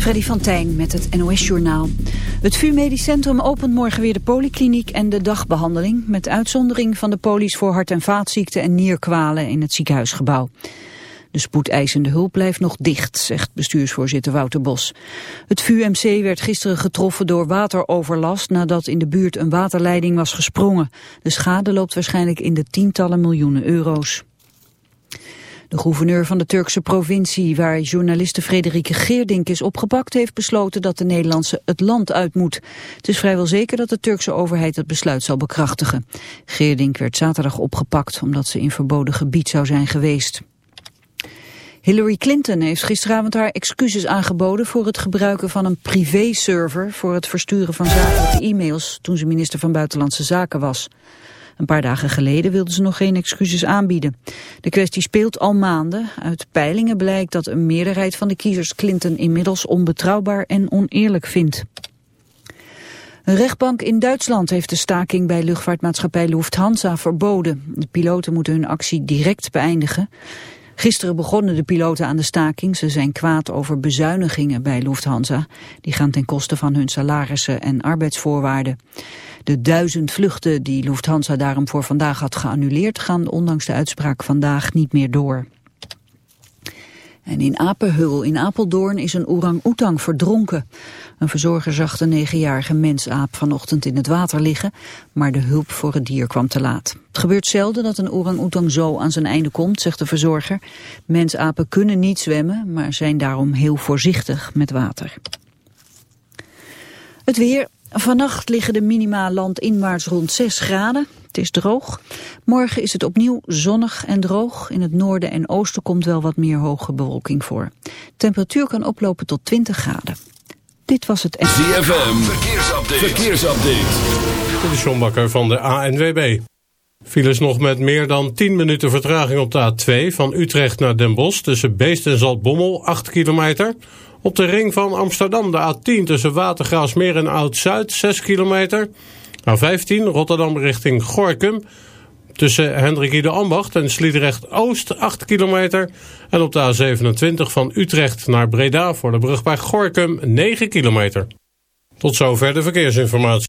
Freddy van Tijn met het NOS-journaal. Het VU Medisch Centrum opent morgen weer de polykliniek en de dagbehandeling... met uitzondering van de polies voor hart- en vaatziekten en nierkwalen in het ziekenhuisgebouw. De spoedeisende hulp blijft nog dicht, zegt bestuursvoorzitter Wouter Bos. Het VUMC werd gisteren getroffen door wateroverlast nadat in de buurt een waterleiding was gesprongen. De schade loopt waarschijnlijk in de tientallen miljoenen euro's. De gouverneur van de Turkse provincie, waar journaliste Frederike Geerdink is opgepakt, heeft besloten dat de Nederlandse het land uit moet. Het is vrijwel zeker dat de Turkse overheid het besluit zal bekrachtigen. Geerdink werd zaterdag opgepakt omdat ze in verboden gebied zou zijn geweest. Hillary Clinton heeft gisteravond haar excuses aangeboden voor het gebruiken van een privé-server voor het versturen van zakelijke e-mails toen ze minister van Buitenlandse Zaken was. Een paar dagen geleden wilde ze nog geen excuses aanbieden. De kwestie speelt al maanden. Uit peilingen blijkt dat een meerderheid van de kiezers Clinton inmiddels onbetrouwbaar en oneerlijk vindt. Een rechtbank in Duitsland heeft de staking bij luchtvaartmaatschappij Lufthansa verboden. De piloten moeten hun actie direct beëindigen. Gisteren begonnen de piloten aan de staking. Ze zijn kwaad over bezuinigingen bij Lufthansa. Die gaan ten koste van hun salarissen en arbeidsvoorwaarden. De duizend vluchten die Lufthansa daarom voor vandaag had geannuleerd... gaan ondanks de uitspraak vandaag niet meer door. En in Apenhul in Apeldoorn is een orang-oetang verdronken. Een verzorger zag de negenjarige mensaap vanochtend in het water liggen, maar de hulp voor het dier kwam te laat. Het gebeurt zelden dat een orang-oetang zo aan zijn einde komt, zegt de verzorger. Mensapen kunnen niet zwemmen, maar zijn daarom heel voorzichtig met water. Het weer, Vannacht liggen de minima landinwaarts rond 6 graden. Het is droog. Morgen is het opnieuw zonnig en droog. In het noorden en oosten komt wel wat meer hoge bewolking voor. Temperatuur kan oplopen tot 20 graden. Dit was het... ZFM, verkeersupdate. verkeersupdate. De Sjombakker van de ANWB. Files nog met meer dan 10 minuten vertraging op de A2 van Utrecht naar Den Bosch... tussen Beest en Zaltbommel, 8 kilometer... Op de ring van Amsterdam de A10 tussen Watergraafsmeer en Oud-Zuid 6 kilometer. A15 Rotterdam richting Gorkum tussen Hendrik de Ambacht en Sliedrecht Oost 8 kilometer. En op de A27 van Utrecht naar Breda voor de brug bij Gorkum 9 kilometer. Tot zover de verkeersinformatie.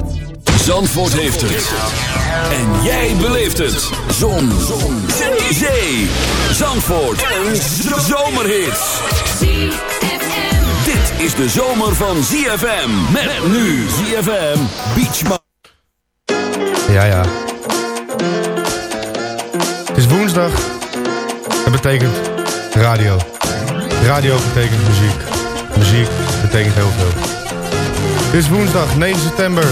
Zandvoort heeft het. En jij beleeft het. Zon. Zon. Zee. Zandvoort. Een zomerhit. Dit is de zomer van ZFM. Met nu ZFM Beachman. Ja, ja. Het is woensdag. Dat betekent radio. Radio betekent muziek. Muziek betekent heel veel. Het is woensdag 9 september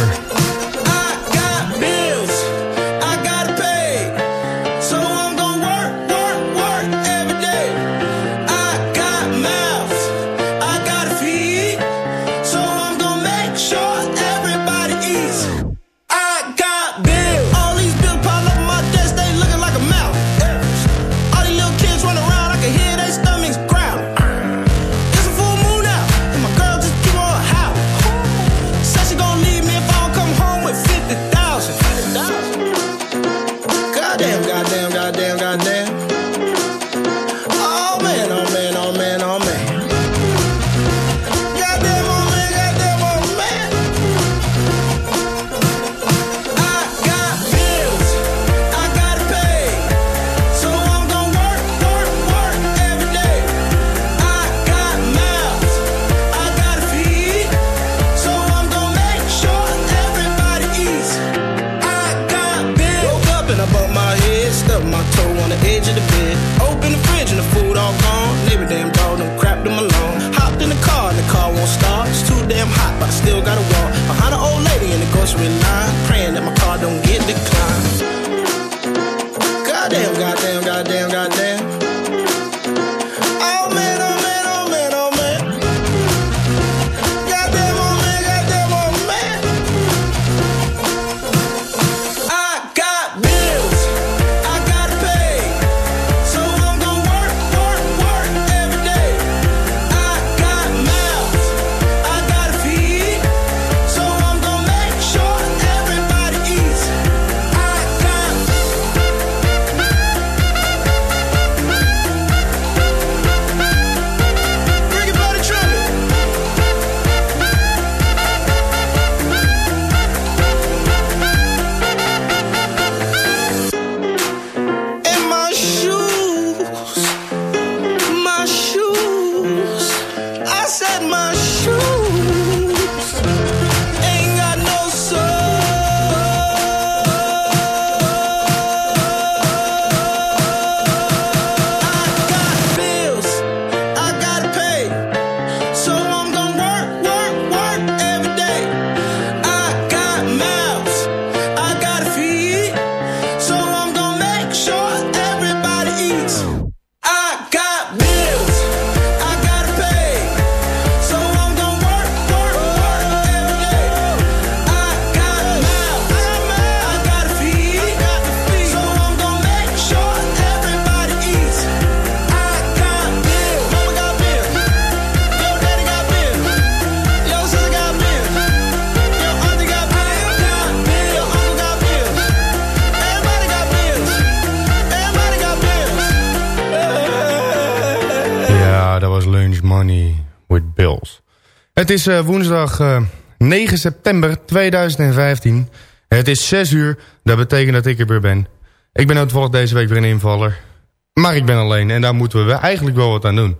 Het is eh, woensdag eh, 9 september 2015. Het is 6 uur. Dat betekent dat ik er weer ben. Ik ben toevallig deze week weer een invaller. Maar ik ben alleen en daar moeten we eigenlijk wel wat aan doen.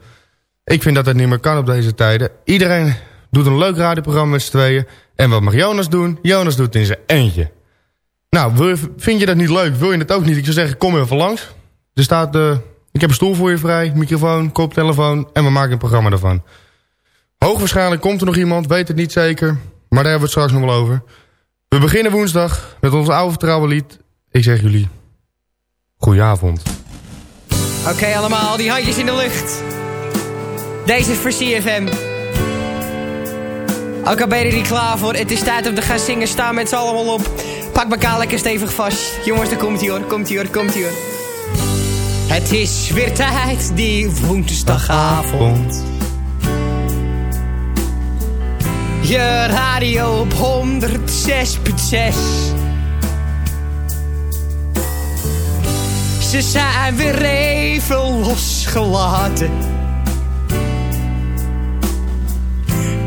Ik vind dat het niet meer kan op deze tijden. Iedereen doet een leuk radioprogramma met z'n tweeën. En wat mag Jonas doen? Jonas doet het in zijn eentje. Nou, vind je dat niet leuk? Wil je het ook niet? Ik zou zeggen, kom even langs. Er staat, eh, ik heb een stoel voor je vrij, microfoon, koptelefoon en we maken een programma ervan. Hoogwaarschijnlijk komt er nog iemand, weet het niet zeker. Maar daar hebben we het straks nog wel over. We beginnen woensdag met ons oude vertrouwen lied. Ik zeg jullie, goedenavond. Oké allemaal, die handjes in de lucht. Deze is voor CFM. Ook al ben je er niet klaar voor, het is tijd om te gaan zingen. Staan met z'n allemaal op. Pak elkaar lekker stevig vast. Jongens, daar komt ie hoor, komt ie hoor, komt ie hoor. Het is weer tijd, die woensdagavond. Je radio op 106.6. Ze zijn weer even losgelaten.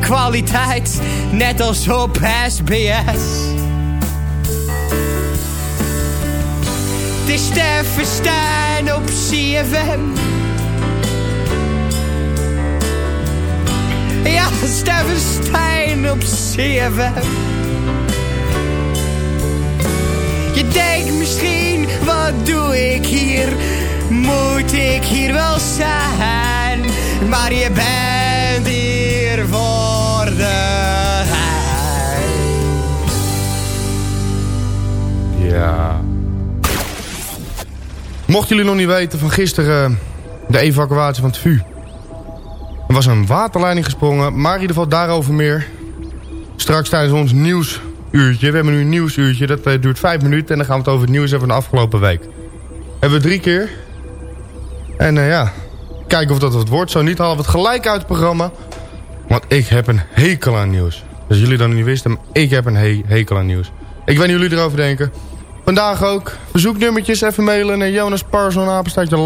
Kwaliteit, net als op SBS. Het is Stijn op CFM. Ja, Steffen Stijn op CFM. Je denkt misschien, wat doe ik hier? Moet ik hier wel zijn? Maar je bent hier voor de Ja. Mochten jullie nog niet weten van gisteren eh, de evacuatie van het VU. Er was een waterleiding gesprongen, maar in ieder geval daarover meer. Straks tijdens ons nieuwsuurtje. We hebben nu een nieuwsuurtje, dat eh, duurt vijf minuten. En dan gaan we het over het nieuws hebben van de afgelopen week. Hebben we drie keer. En eh, ja, kijken of dat wat wordt. Zo niet halen het gelijk uit het programma. Want ik heb een hekel aan nieuws. Dus jullie dan niet wisten, ik heb een he hekel aan nieuws. Ik weet niet hoe jullie erover denken. Vandaag ook verzoeknummertjes even mailen naar jonasparsonapenstaatje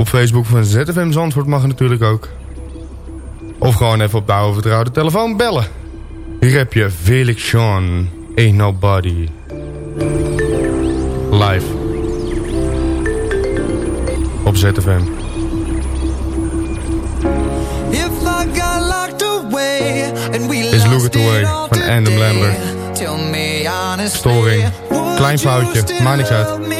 Op Facebook van ZFM Zandvoort mag het natuurlijk ook. Of gewoon even op de oude vertrouwde telefoon bellen. Hier heb je Felix Sean, Ain't Nobody. Live. Op ZFM. If I got locked away and we Is Look It Away van Adam Lambert. Storing. Klein foutje, maakt niks uit.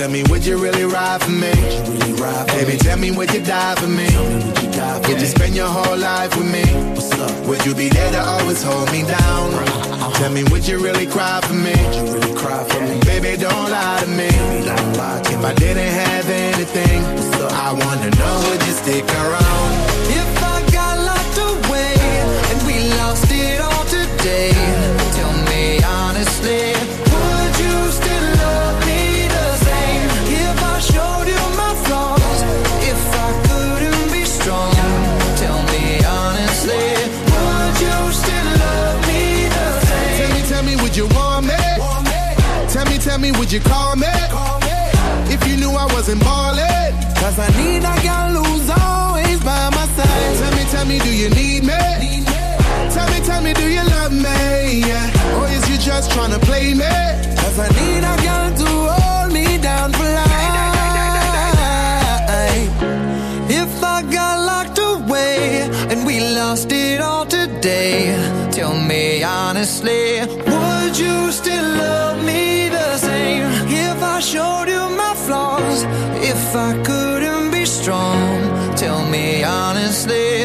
Tell me, would you really ride for me? Baby, tell me, would you die for me? Would you spend your whole life with me? Would you be there to always hold me down? Tell me, would you really cry for me? Baby, don't lie to me. If I didn't have anything, I wanna know, would you stick around? If I got locked away and we lost it all today, me, tell me, would you call me? If you knew I wasn't ballin'. Cause I need a girl who's always by my side. Tell me, tell me, do you need me? Tell me, tell me, do you love me? Yeah. Or is you just trying to play me? Cause I need a girl to hold me down for life. If I got locked away and we lost it all today, tell me honestly, would you still I showed you my flaws, if I couldn't be strong, tell me honestly,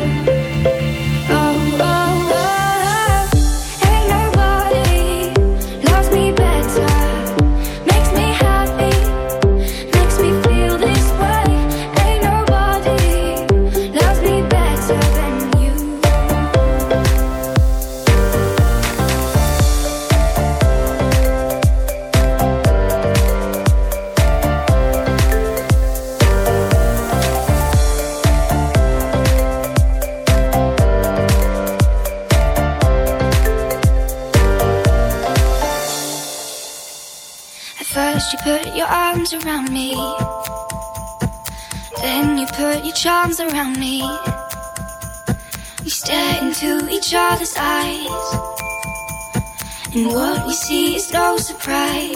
And what we see is no surprise.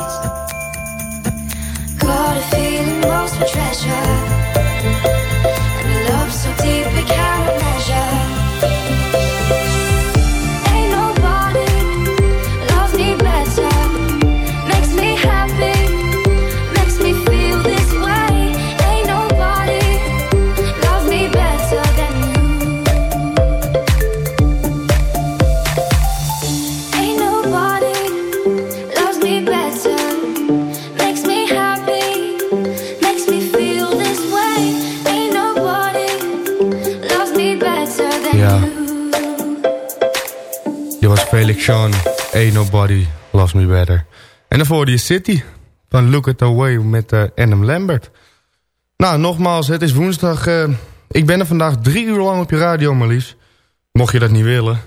Got a feeling lost for treasure. And a love so deep we cannot measure. Sean, Ain't Nobody Loves Me Better. En daarvoor die City van Look At The Way met eh Adam Lambert. Nou, nogmaals, het is woensdag. eh, ik ben er vandaag drie uur lang op je radio, Marlies. Mocht je dat niet willen,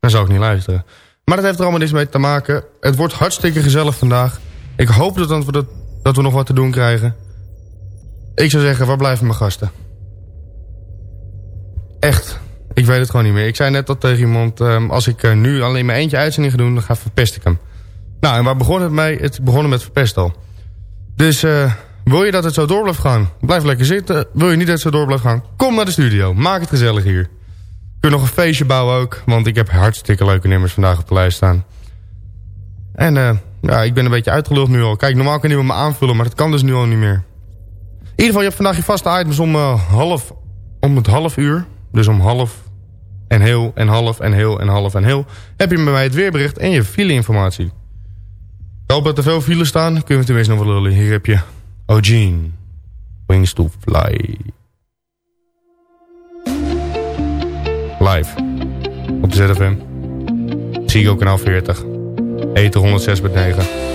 dan zou ik niet luisteren. Maar dat heeft er allemaal niks mee te maken. Het wordt hartstikke gezellig vandaag. Ik hoop dat, we, dat, dat we nog wat te doen krijgen. Ik zou zeggen, waar blijven mijn gasten? Echt, ik weet het gewoon niet meer. Ik zei net al tegen iemand, ehm, als ik eh, nu alleen maar eentje uitzending ga doen, dan ga verpest ik hem. Nou, en waar begon het mee? Het begon met verpest al. Dus eh, wil je dat het zo door blijft gaan? Blijf lekker zitten. Wil je niet dat het zo door blijft gaan? Kom naar de studio. Maak het gezellig hier. Kun je nog een feestje bouwen ook, want ik heb hartstikke leuke nummers vandaag op de lijst staan. En eh, ja, ik ben een beetje uitgeluld nu al. Kijk, normaal kan je me aanvullen, maar dat kan dus nu al niet meer. In ieder geval, je hebt vandaag je vaste items om, uh, half, om het half uur. Dus om half en heel en half en heel en half en heel. Heb je bij mij het weerbericht en je file-informatie. Ik dat er veel files staan. Kunnen we tenminste nog wel lullen. Hier heb je Eugene. Wings to Fly. Live. Op de ZFM. Ziggo kanaal 40. Eten 106.9.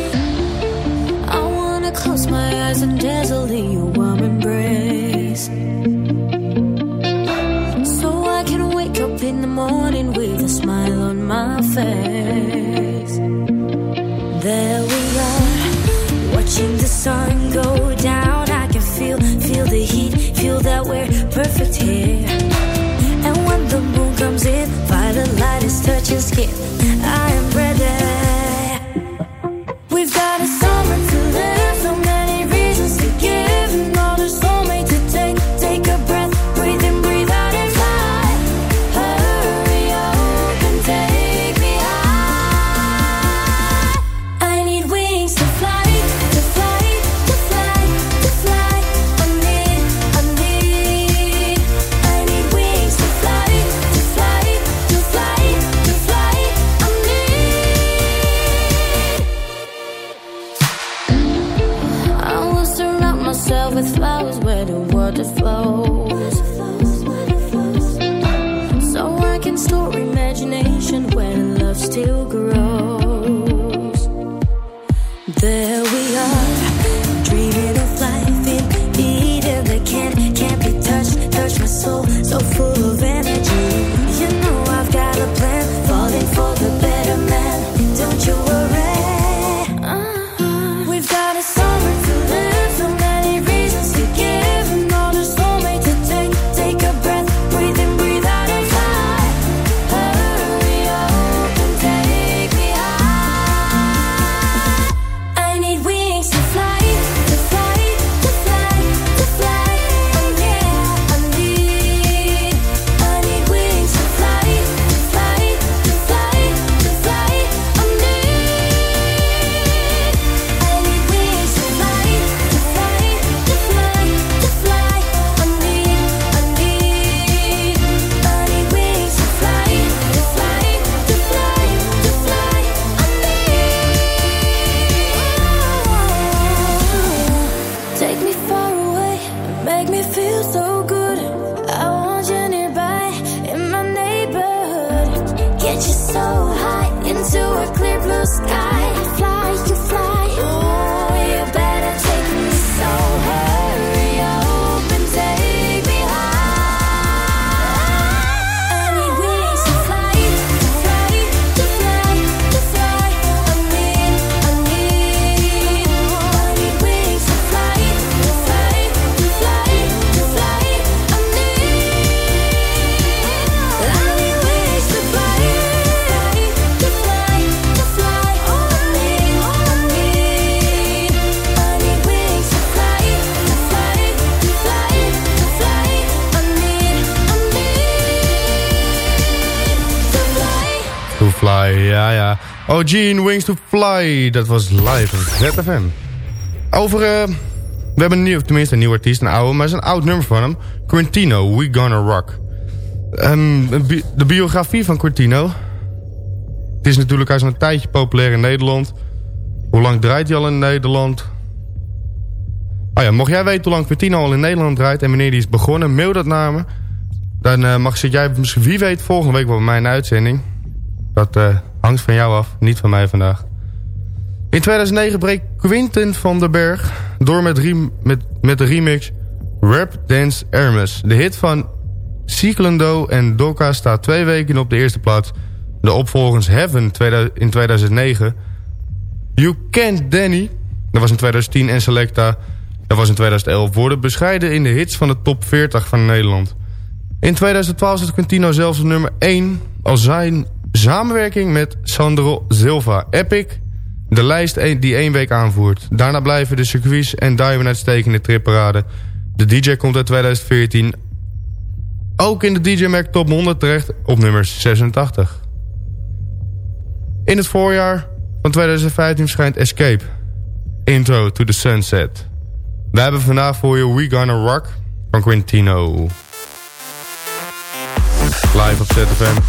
sun go down. I can feel, feel the heat, feel that we're perfect here. And when the moon comes in, violet light is touching skin. I am ready. Gene, Wings to Fly. Dat was live op ZFM. Over, eh, we hebben een nieuw, tenminste een nieuw artiest, een oude, maar het is een oud nummer van hem. Quintino, We Gonna Rock. Ehm, de bi- de biografie van Quintino. Het is natuurlijk, al een tijdje populair in Nederland. Hoe lang draait hij al in Nederland? Oh ja, mocht jij weten hoe lang Quintino al in Nederland draait en wanneer die is begonnen, mail dat naar me. Dan eh, mag zit jij misschien wie weet volgende week wel bij mij in de uitzending. Dat eh, hangt van jou af, niet van mij vandaag. In 2009 breekt Quinten van den Berg door met, met, met de remix Rap Dance Hermes. De hit van Cyclando en Doka staat twee weken op de eerste plaats. De opvolgers Heaven 2000 in 2009. You Can't Danny, dat was in 2010. En Selecta, dat was in 2011. Worden bescheiden in de hits van de top 40 van Nederland. In 2012 zat Quintino zelfs op nummer 1 als zijn samenwerking met Sandro Silva. Epic, de lijst die één week aanvoert. Daarna blijven de circuits en Diamond uitstekende tripparade. De DJ komt uit 2014 ook in de DJ Mac Top 100 terecht op nummer 86. In het voorjaar van 2015 verschijnt Escape. Intro to the Sunset. We hebben vandaag voor je We Gonna Rock van Quintino. Live op ZFM.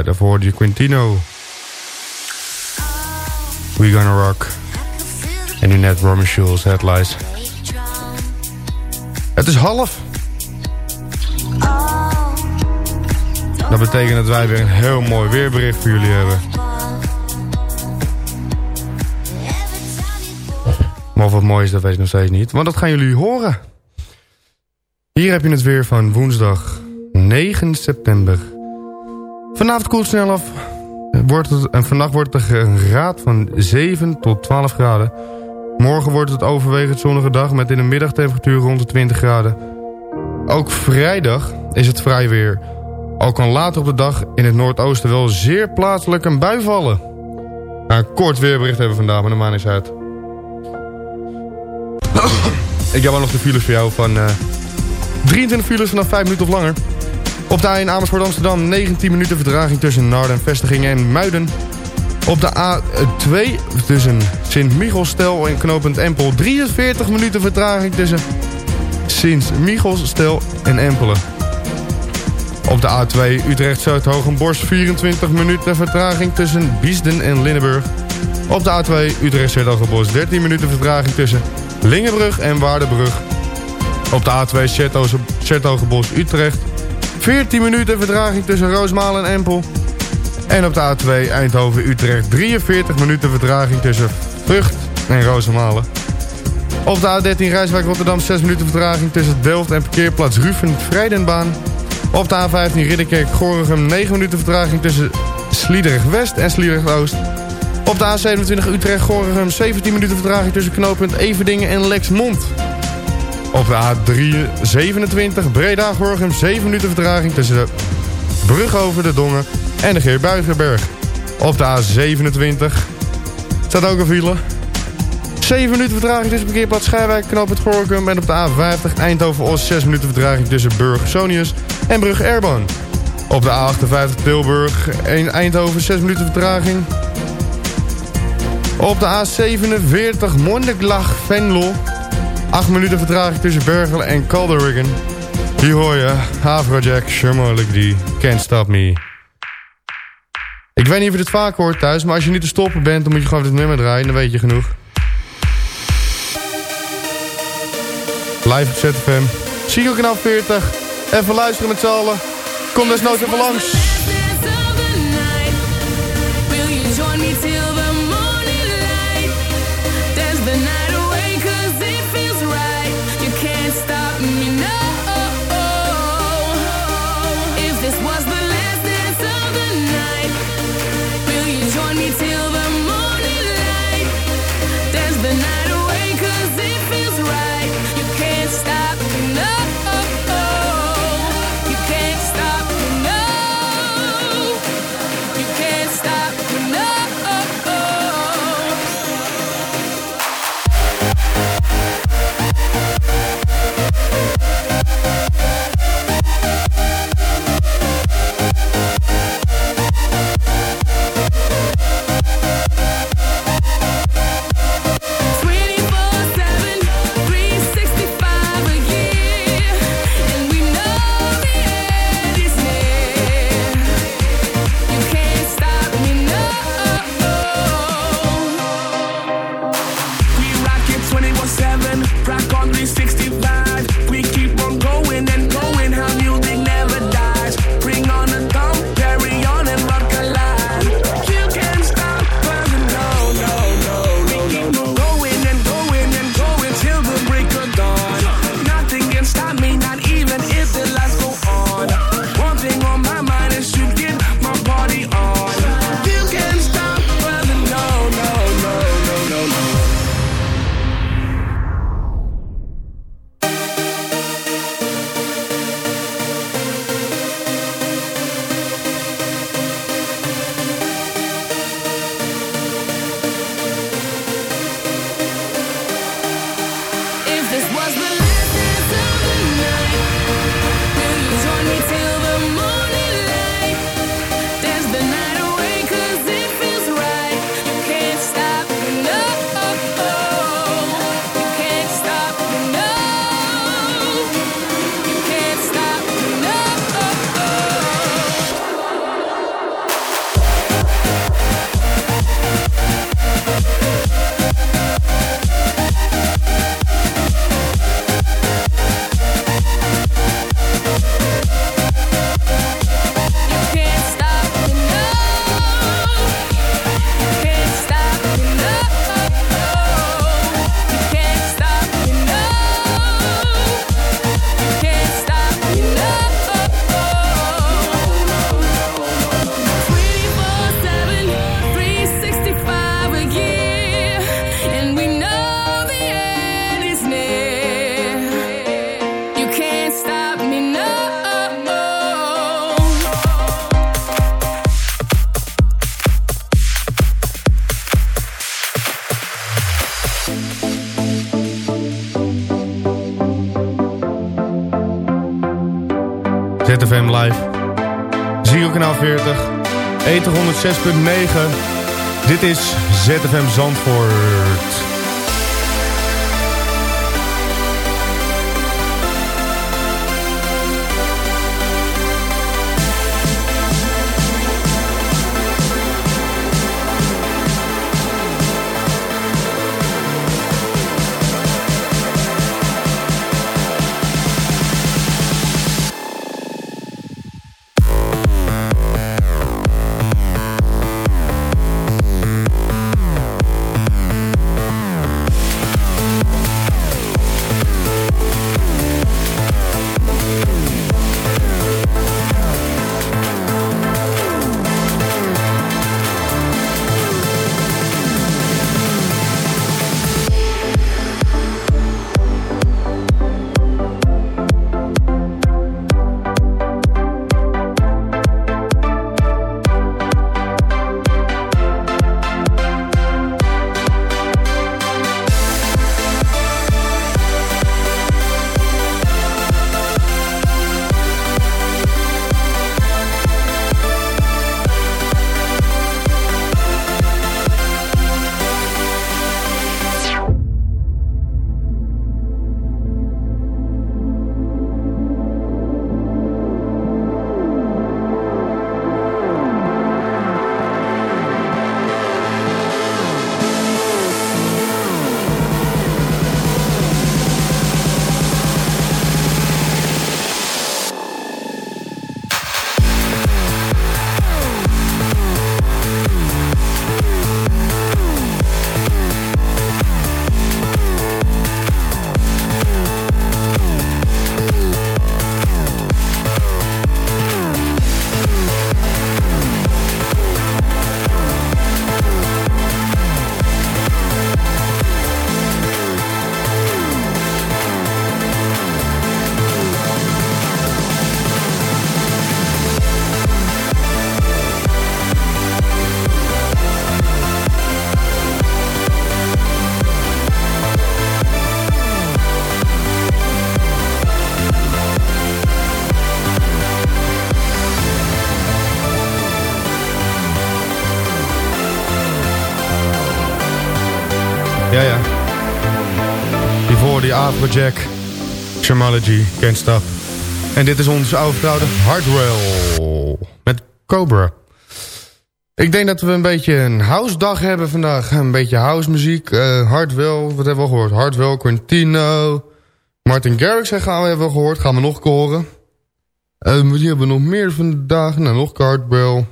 Ja, daarvoor je Quintino. We Gonna Rock. En nu net Roman Schulz, Headlights. Het is half. Dat betekent dat wij weer een heel mooi weerbericht voor jullie hebben. Maar of wat mooi is, dat weet ik nog steeds niet. Want dat gaan jullie horen. Hier heb je het weer van woensdag 9 september. Vanavond koelt snel af. Wordt het, en vannacht wordt het een graad van 7 tot 12 graden. Morgen wordt het overwegend zonnige dag met in de middagtemperatuur rond de 20 graden. Ook vrijdag is het vrij weer. Al kan later op de dag in het noordoosten wel zeer plaatselijk een bui vallen. een kort weerbericht hebben we vandaag, maar de maan is uit. Ik heb nog de files voor jou van uh, 23 files vanaf 5 minuten of langer. Op de A in Amersfoort Amsterdam 19 minuten verdraging tussen Naarden, Vestigingen en Muiden. Op de A2 tussen Sint-Michelstel en knooppunt Empel 43 minuten vertraging tussen Sint-Michelstel en Empelen. Op de A2 Utrecht-Zuid-Hogenborst 24 minuten vertraging tussen Biesden en Linnenburg. Op de A2 Utrecht-Zuid-Hogenborst 13 minuten vertraging tussen Lingenbrug en Waardenbrug. Op de A2 Zertogenbos-Utrecht 14 minuten vertraging tussen Roosmaal en Empel. En op de A2 Eindhoven-Utrecht 43 minuten vertraging tussen Vught en Roosemalen. Op de A13 Rijswijk Rotterdam 6 minuten vertraging tussen Delft en parkeerplaats Ruven-Vrijdenbaan. Op de A15 Ridderkerk-Gorinchem 9 minuten vertraging tussen Sliedrecht-West en Sliedrecht-Oost. Op de A27 Utrecht-Gorinchem 17 minuten vertraging tussen knooppunt Everdingen en Lexmond. De A327 Breda-Gorinchem 7 minuten vertraging tussen de brug over de Dongen en de Geerbuigenberg. Op de A27 staat ook een file. 7 minuten vertraging tussen parkeerplaats Schijwijk, knooppunt Gorinchem... en op de A50 Eindhoven-Os 6 minuten vertraging tussen Burg Sonius en Brug Airborne. Op de A58 Tilburg 1 Eindhoven 6 minuten vertraging. Op de A47 Mondeglach Venlo 8 minuten vertraging tussen Bergel en Calderrigan. Hier hoor je Havrojack, Shermolik die Can't Stop Me. Ik weet niet of je dit vaak hoort thuis, maar als je niet te stoppen bent... dan moet je gewoon dit nummer draaien, dan weet je genoeg. Live op ZFM. Zie je kanaal 40. Even luisteren met z'n allen. Kom desnoods even langs. 106.9. Dit is ZFM Zandvoort. Ja, ja. Hiervoor die Afrojack, Shamology, Can't Stop. En dit is onze oude vertrouwde Hardwell met Cobra. Ik denk dat we een beetje een house dag hebben vandaag. Een beetje house muziek. Uh, Hardwell, wat hebben we gehoord? Hardwell, Quintino. Martin Garrix gaan we hebben gehoord. Gaan we nog horen. Uh, die hebben we nog meer vandaag. Nou, nog Hardwell.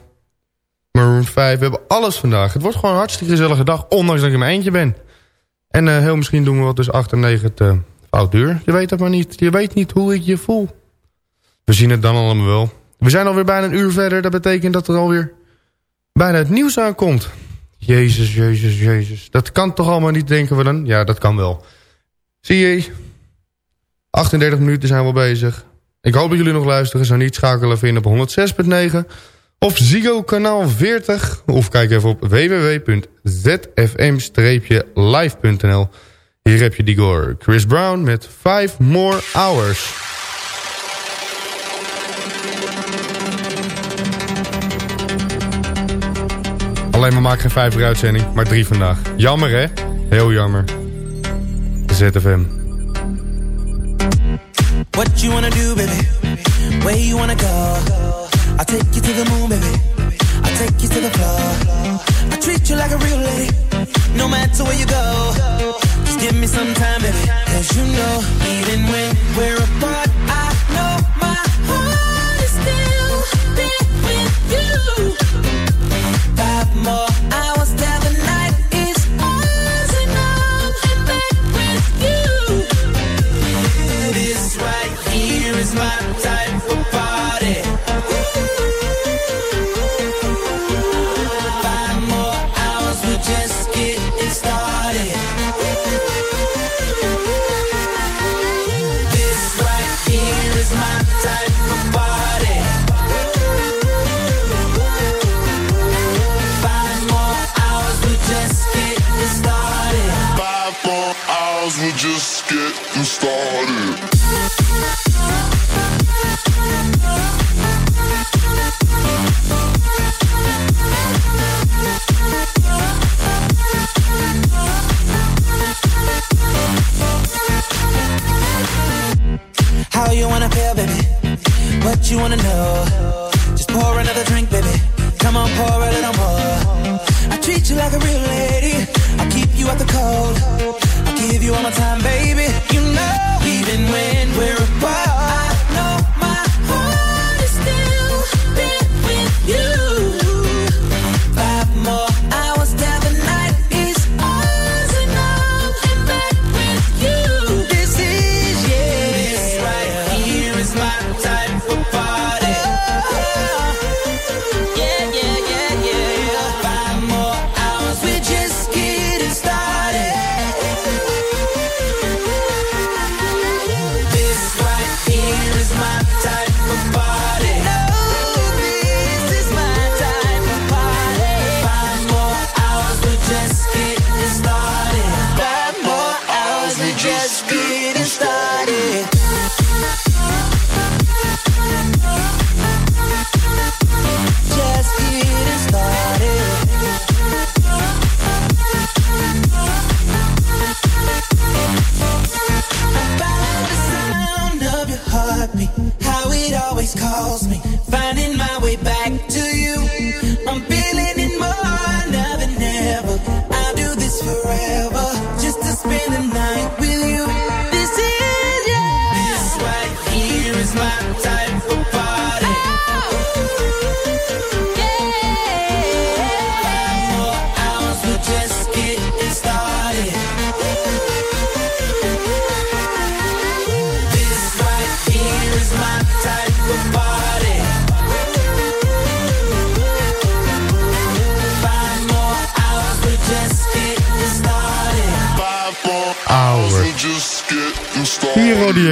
Maroon 5. We hebben alles vandaag. Het wordt gewoon een hartstikke gezellige dag. Ondanks dat ik in mijn eentje ben. En uh, heel misschien doen we wat tussen 8 en 9 het uh, fout duur. Je weet het maar niet. Je weet niet hoe ik je voel. We zien het dan allemaal wel. We zijn alweer bijna een uur verder. Dat betekent dat er alweer bijna het nieuws aankomt. Jezus, jezus, jezus. Dat kan toch allemaal niet, denken we dan? Ja, dat kan wel. Zie je? 38 minuten zijn we bezig. Ik hoop dat jullie nog luisteren. Zo niet schakelen vinden op 106.9 of Zigo kanaal 40. Of kijk even op www.zfm-live.nl. Hier heb je die gore. Chris Brown met 5 More Hours. Alleen maar maak geen vijf uur uitzending, maar drie vandaag. Jammer hè? Heel jammer. ZFM. What you wanna do baby? Where you wanna go? I'll take you to the moon baby. I'll take you to the floor. I treat you like a real lady. No matter where you go. Just give me some time baby. Cause you know even when we're apart I know my heart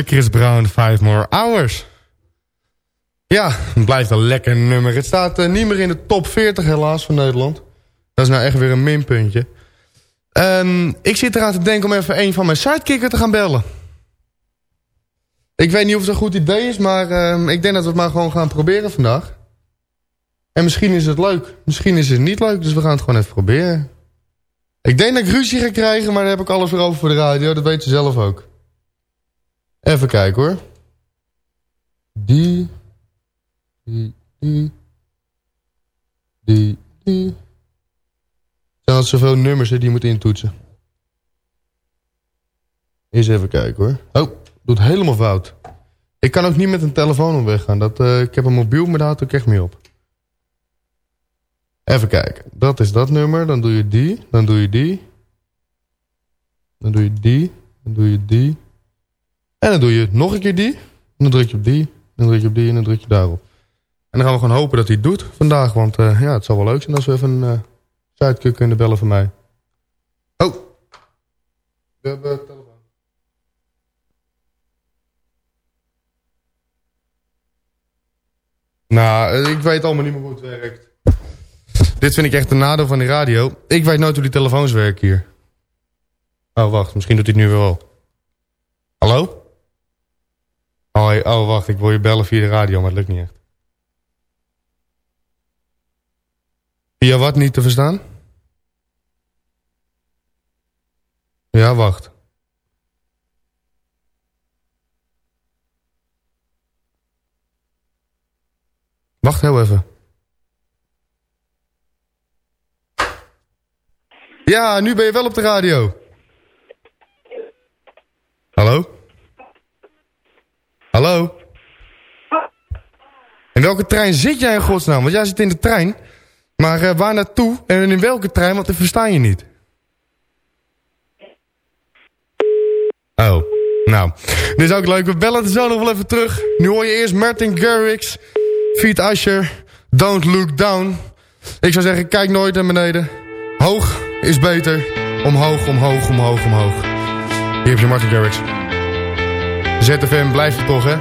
Chris Brown, Five More Hours. Ja, het blijft een lekker nummer. Het staat eh, niet meer in de top 40 helaas van Nederland. Dat is nou echt weer een minpuntje. Ehm, ik zit eraan te denken om even een van mijn sidekickers te gaan bellen. Ik weet niet of het een goed idee is, maar ehm, ik denk dat we het maar gewoon gaan proberen vandaag. En misschien is het leuk, misschien is het niet leuk, dus we gaan het gewoon even proberen. Ik denk dat ik ruzie ga krijgen, maar daar heb ik alles voor over voor de radio, dat weet ze zelf ook. Even kijken hoor. Die, die, die, die, die. Zijn dat zoveel nummers hè, die je moet intoetsen? Eens even kijken hoor. Oh, doet helemaal fout. Ik kan ook niet met een telefoon op weg gaan. Dat, eh, ik heb een mobiel, maar daar houdt ik echt mee op. Even kijken. Dat is dat nummer. Dan doe je die. Dan doe je die. Dan doe je die. Dan doe je die. En dan doe je nog een keer die. En dan druk je op die. Dan druk je op die en dan druk je daarop. En dan gaan we gewoon hopen dat hij het doet vandaag. Want uh, ja, het zal wel leuk zijn als we even een uh, kunnen bellen van mij. Oh. We hebben telefoon. Nou, ik weet allemaal niet meer hoe het werkt. Dit vind ik echt een nadeel van die radio. Ik weet nooit hoe die telefoons werken hier. Oh, wacht. Misschien doet hij het nu weer wel. Hallo? Oh, oh, wacht. Ik wil je bellen via de radio, maar het lukt niet echt. Via wat niet te verstaan? Ja, wacht. Wacht heel even. Ja, nu ben je wel op de radio. Hallo? Hallo? In welke trein zit jij in godsnaam? Want jij zit in de trein. Maar uh, waar naartoe en in welke trein? Want dat verstaan je niet. Oh, nou. Dit is ook leuk. We bellen het zo nog wel even terug. Nu hoor je eerst Martin Garrix, Feet Usher, Don't Look Down. Ik zou zeggen, kijk nooit naar beneden. Hoog is beter. Omhoog, omhoog, omhoog, omhoog. Hier heb je Martin Garrix. ZFM blijft toch, hè?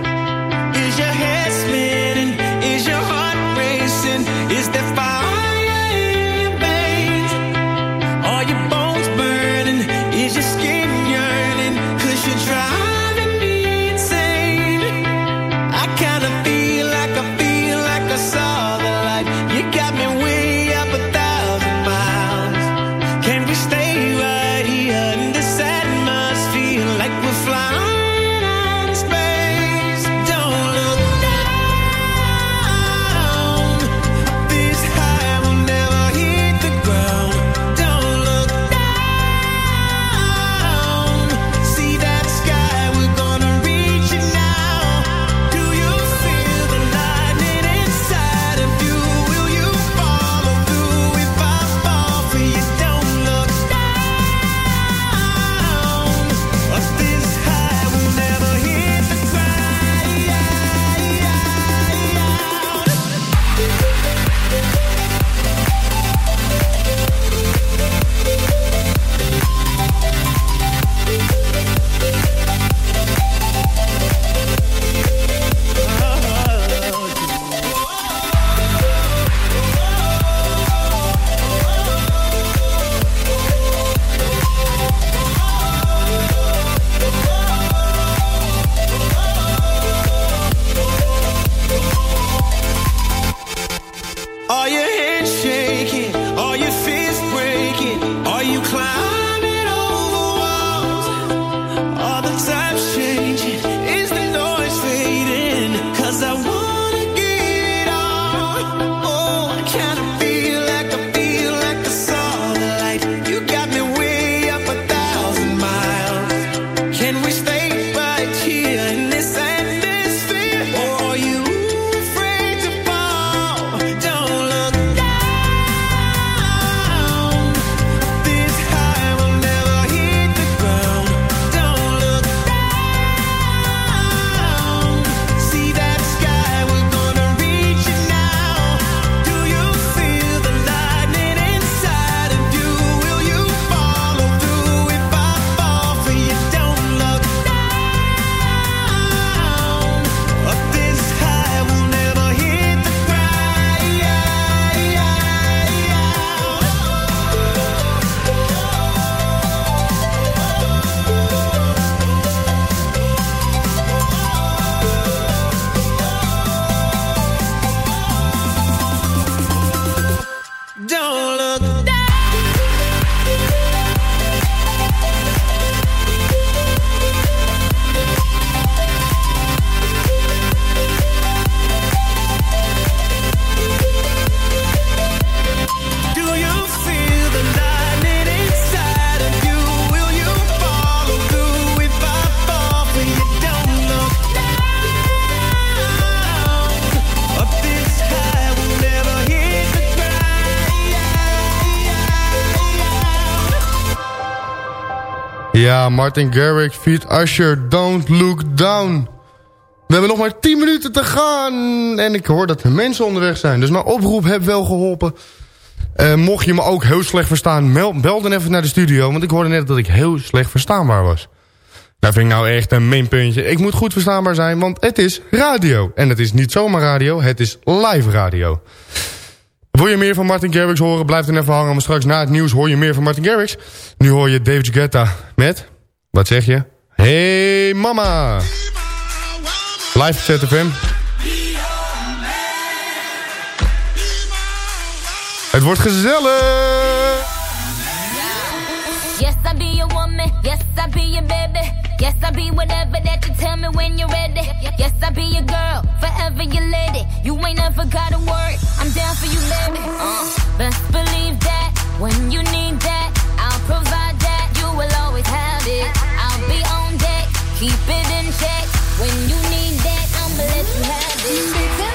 Martin Garrix, feat Usher, Don't Look Down. We hebben nog maar 10 minuten te gaan. En ik hoor dat er mensen onderweg zijn. Dus mijn oproep heb wel geholpen. Uh, mocht je me ook heel slecht verstaan, bel dan even naar de studio. Want ik hoorde net dat ik heel slecht verstaanbaar was. Dat vind ik nou echt een minpuntje. Ik moet goed verstaanbaar zijn, want het is radio. En het is niet zomaar radio, het is live radio. Wil je meer van Martin Garrix horen? Blijf dan even hangen. Maar straks na het nieuws hoor je meer van Martin Garrix. Nu hoor je David Guetta met... Wat zeg je? Hey mama! Live ZFM. Het wordt gezellig! Yes, I be your woman. Yes, I be your baby. Yes, I be whatever that you tell me when you're ready. Yes, I be your girl, forever your lady. You ain't never gotta worry. I'm down for you, baby. Uh, best believe that when you need that, I'll provide always have it. I'll be on deck, keep it in check. When you need that, I'ma let you have it.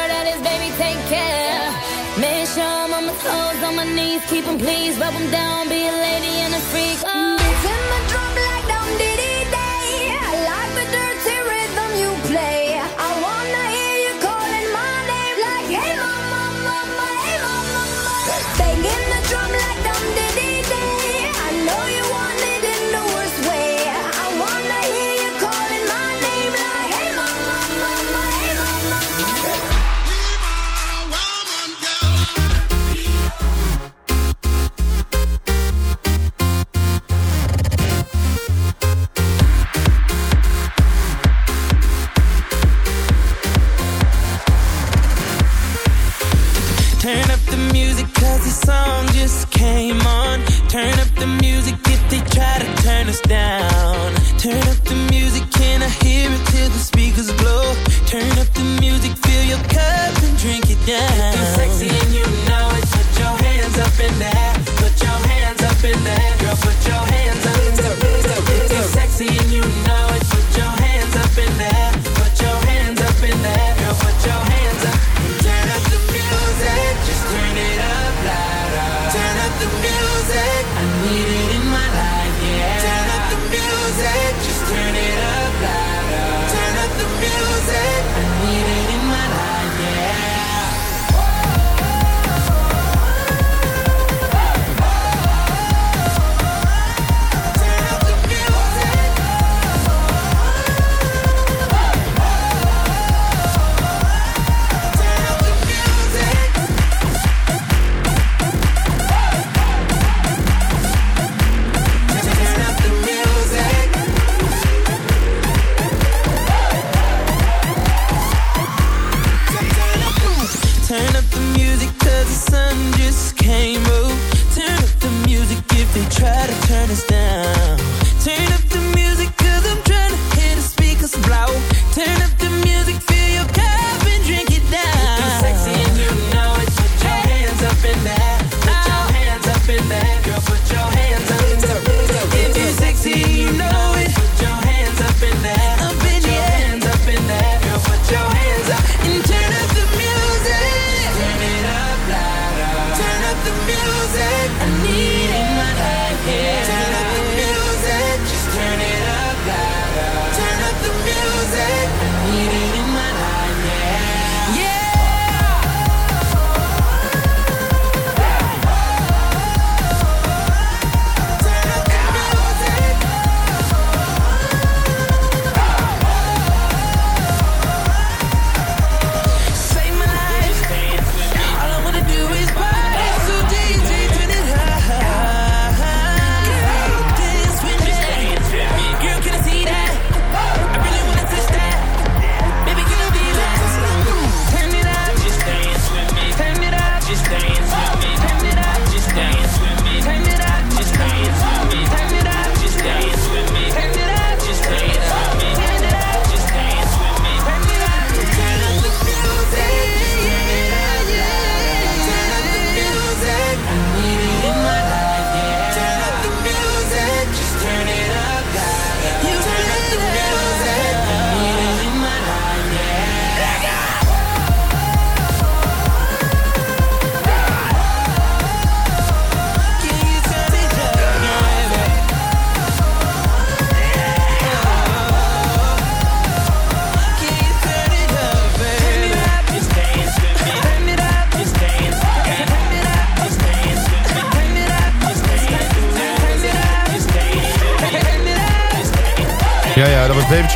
My on my knees, keep them please, rub them down, be a lady and a freak. Oh. us down. Turn up the music, can I hear it till the speakers blow? Turn up the music, fill your cup and drink it down. just turn it up.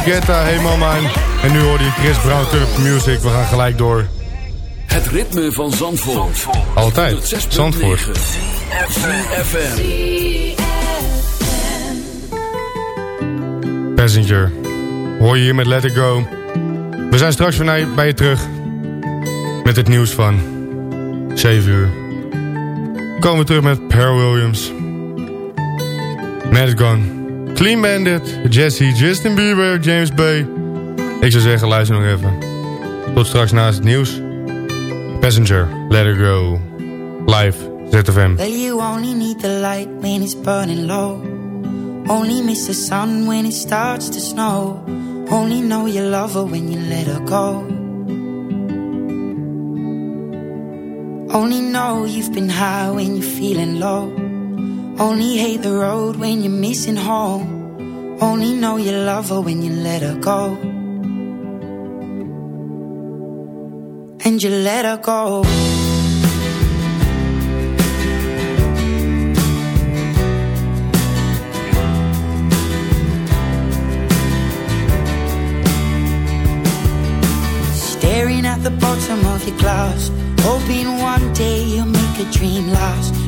Guetta, Hey Mama. En, en nu hoorde je Chris Brown, Turp Music. We gaan gelijk door. Het ritme van Zandvoort. Altijd. Zandvoort. FM. Passenger. Hoor je hier met Let It Go. We zijn straks weer bij je terug. Met het nieuws van 7 uur. Komen we terug met Per Williams. Mad Gone. Clean Bandit. Jesse, Justin Bieber, James Bay. Ik zou zeggen, luister nog even. Tot straks naast het nieuws. Passenger, Let It Go. Live, ZFM. Well, you only need the light when it's burning low. Only miss the sun when it starts to snow. Only know you love her when you let her go. Only know you've been high when you're feeling low. Only hate the road when you're missing home. Only know you love her when you let her go. And you let her go. Staring at the bottom of your glass Hoping one day you'll make a dream last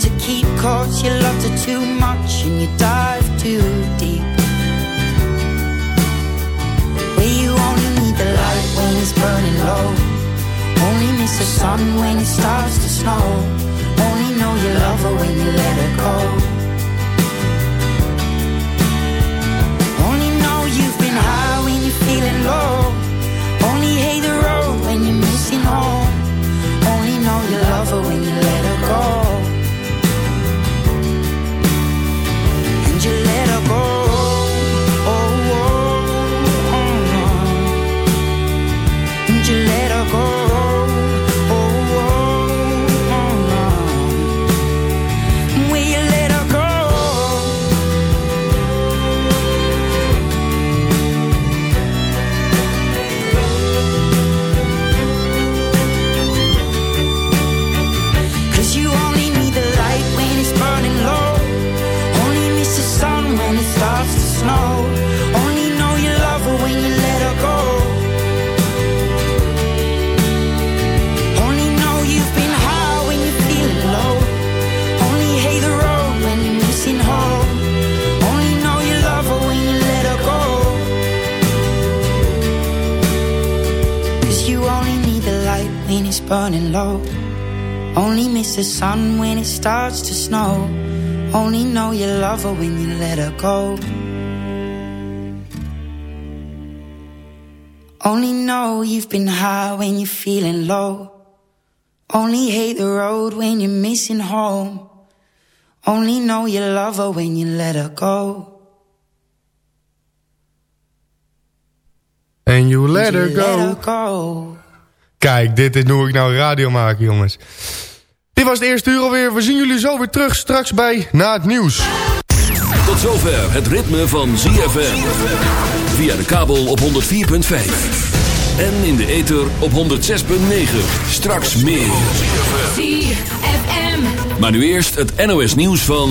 to keep Cause you loved her too much and you dive too deep. Where you only need the light when it's burning low. Only miss the sun when it starts to snow. Only know you love her when you let her go starts to snow. Only know you love her when you let her go. Only know you've been high when you're feeling low. Only hate the road when you're missing home. Only know you love her when you let her go. And you let her You let go. her go. Kijk, dit is hoe ik nou radio maken, jongens. Dit was het eerste uur alweer. We zien jullie zo weer terug straks bij Na het Nieuws. Tot zover het ritme van ZFM. Via de kabel op 104.5. En in de ether op 106.9. Straks meer. ZFM. Maar nu eerst het NOS nieuws van...